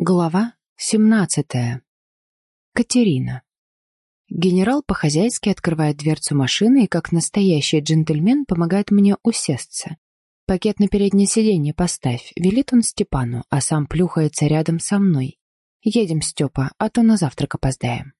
Глава 17. Катерина. Генерал по-хозяйски открывает дверцу машины и, как настоящий джентльмен, помогает мне усесться. «Пакет на переднее сиденье поставь», — велит он Степану, а сам плюхается рядом со мной. «Едем, Степа, а то на завтрак опоздаем».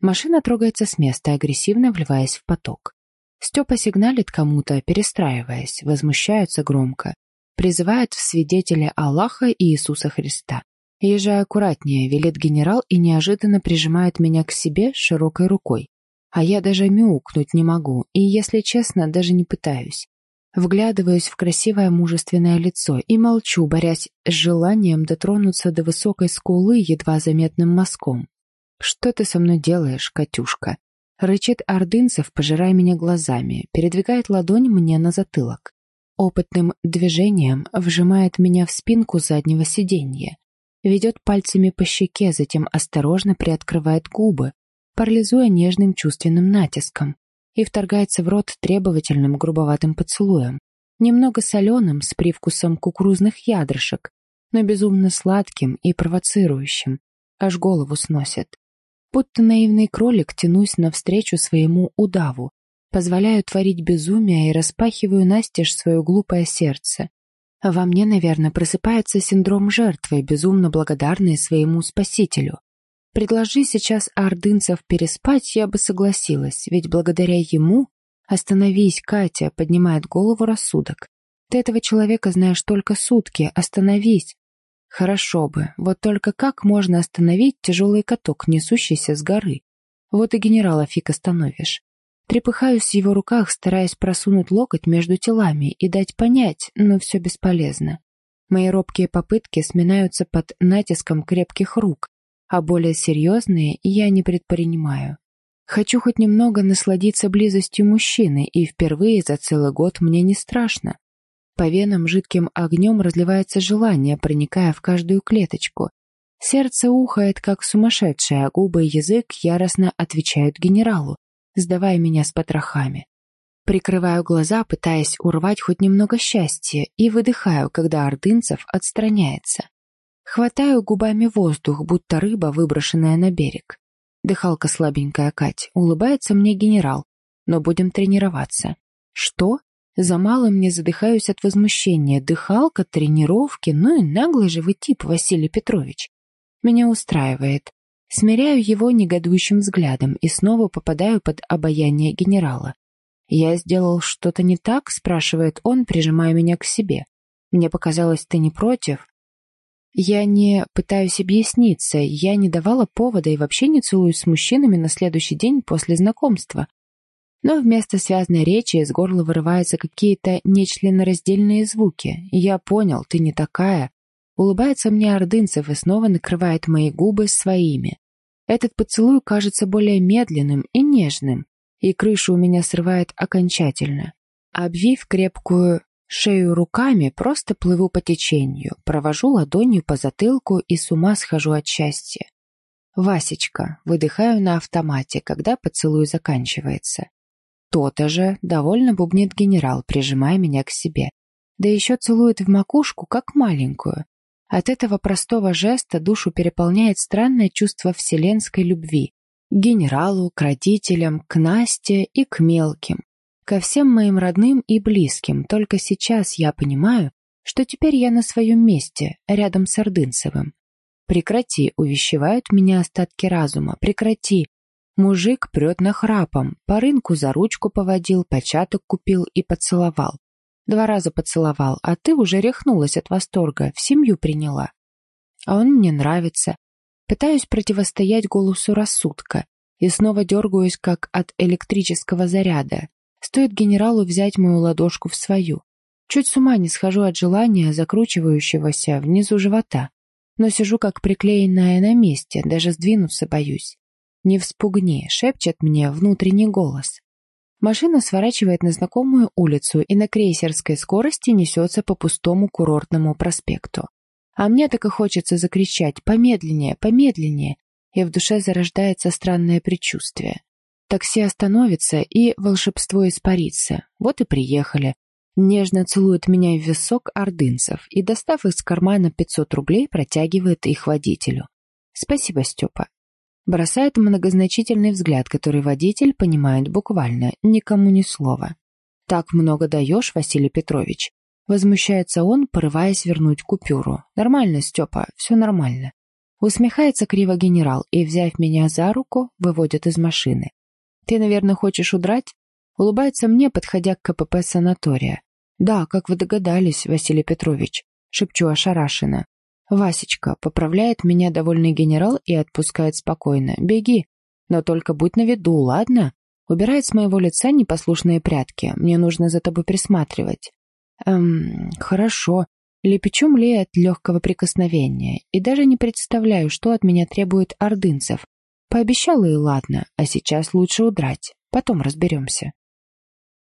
Машина трогается с места, агрессивно вливаясь в поток. Степа сигналит кому-то, перестраиваясь, возмущаются громко, призывает в свидетели Аллаха и Иисуса Христа. Езжай аккуратнее, велит генерал и неожиданно прижимает меня к себе широкой рукой. А я даже мяукнуть не могу, и, если честно, даже не пытаюсь. Вглядываюсь в красивое мужественное лицо и молчу, борясь с желанием дотронуться до высокой скулы едва заметным мазком. «Что ты со мной делаешь, Катюшка?» Рычит Ордынцев, пожирая меня глазами, передвигает ладонь мне на затылок. Опытным движением вжимает меня в спинку заднего сиденья ведет пальцами по щеке, затем осторожно приоткрывает губы, парализуя нежным чувственным натиском, и вторгается в рот требовательным грубоватым поцелуем, немного соленым, с привкусом кукурузных ядрышек, но безумно сладким и провоцирующим, аж голову сносит. Будто наивный кролик тянусь навстречу своему удаву, позволяю творить безумие и распахиваю настежь свое глупое сердце, во мне, наверное, просыпается синдром жертвы, безумно благодарной своему спасителю. Предложи сейчас ордынцев переспать, я бы согласилась, ведь благодаря ему... «Остановись, Катя!» — поднимает голову рассудок. «Ты этого человека знаешь только сутки. Остановись!» «Хорошо бы. Вот только как можно остановить тяжелый каток, несущийся с горы? Вот и генерала фиг остановишь. Трепыхаюсь в его руках, стараясь просунуть локоть между телами и дать понять, но все бесполезно. Мои робкие попытки сминаются под натиском крепких рук, а более серьезные я не предпринимаю. Хочу хоть немного насладиться близостью мужчины, и впервые за целый год мне не страшно. По венам жидким огнем разливается желание, проникая в каждую клеточку. Сердце ухает, как сумасшедшее, а губы и язык яростно отвечают генералу, сдавая меня с потрохами. Прикрываю глаза, пытаясь урвать хоть немного счастья, и выдыхаю, когда ордынцев отстраняется. Хватаю губами воздух, будто рыба, выброшенная на берег. Дыхалка слабенькая, Кать. Улыбается мне генерал. Но будем тренироваться. Что? За малым не задыхаюсь от возмущения. Дыхалка, тренировки, ну и наглый же вы тип, Василий Петрович. Меня устраивает. Смиряю его негодующим взглядом и снова попадаю под обаяние генерала. «Я сделал что-то не так?» — спрашивает он, прижимая меня к себе. «Мне показалось, ты не против?» Я не пытаюсь объясниться, я не давала повода и вообще не целуюсь с мужчинами на следующий день после знакомства. Но вместо связанной речи из горла вырываются какие-то нечленораздельные звуки. Я понял, ты не такая. Улыбается мне Ордынцев и снова накрывает мои губы своими. Этот поцелуй кажется более медленным и нежным, и крышу у меня срывает окончательно. Обвив крепкую шею руками, просто плыву по течению, провожу ладонью по затылку и с ума схожу от счастья. «Васечка», выдыхаю на автомате, когда поцелуй заканчивается. То-то же довольно бубнит генерал, прижимая меня к себе. Да еще целует в макушку, как маленькую. От этого простого жеста душу переполняет странное чувство вселенской любви. К генералу, к родителям, к Насте и к мелким. Ко всем моим родным и близким. Только сейчас я понимаю, что теперь я на своем месте, рядом с Ордынцевым. Прекрати, увещевают меня остатки разума. Прекрати. Мужик прет нахрапом, по рынку за ручку поводил, початок купил и поцеловал. Два раза поцеловал, а ты уже рехнулась от восторга, в семью приняла. А он мне нравится. Пытаюсь противостоять голосу рассудка и снова дергаюсь, как от электрического заряда. Стоит генералу взять мою ладошку в свою. Чуть с ума не схожу от желания, закручивающегося внизу живота. Но сижу как приклеенная на месте, даже сдвинуться боюсь. «Не вспугни», — шепчет мне внутренний голос. Машина сворачивает на знакомую улицу и на крейсерской скорости несется по пустому курортному проспекту. А мне так и хочется закричать «помедленнее, помедленнее!» и в душе зарождается странное предчувствие. Такси остановится, и волшебство испарится. Вот и приехали. Нежно целует меня в висок ордынцев и, достав из кармана 500 рублей, протягивает их водителю. «Спасибо, Степа». Бросает многозначительный взгляд, который водитель понимает буквально, никому ни слова. «Так много даешь, Василий Петрович?» Возмущается он, порываясь вернуть купюру. «Нормально, Степа, все нормально». Усмехается криво генерал и, взяв меня за руку, выводит из машины. «Ты, наверное, хочешь удрать?» Улыбается мне, подходя к КПП санатория. «Да, как вы догадались, Василий Петрович», — шепчу ошарашенно. «Васечка», — поправляет меня довольный генерал и отпускает спокойно. «Беги, но только будь на виду, ладно?» Убирает с моего лица непослушные прятки. Мне нужно за тобой присматривать. Эм, хорошо. Лепечу млея от легкого прикосновения. И даже не представляю, что от меня требует ордынцев. Пообещала и ладно, а сейчас лучше удрать. Потом разберемся.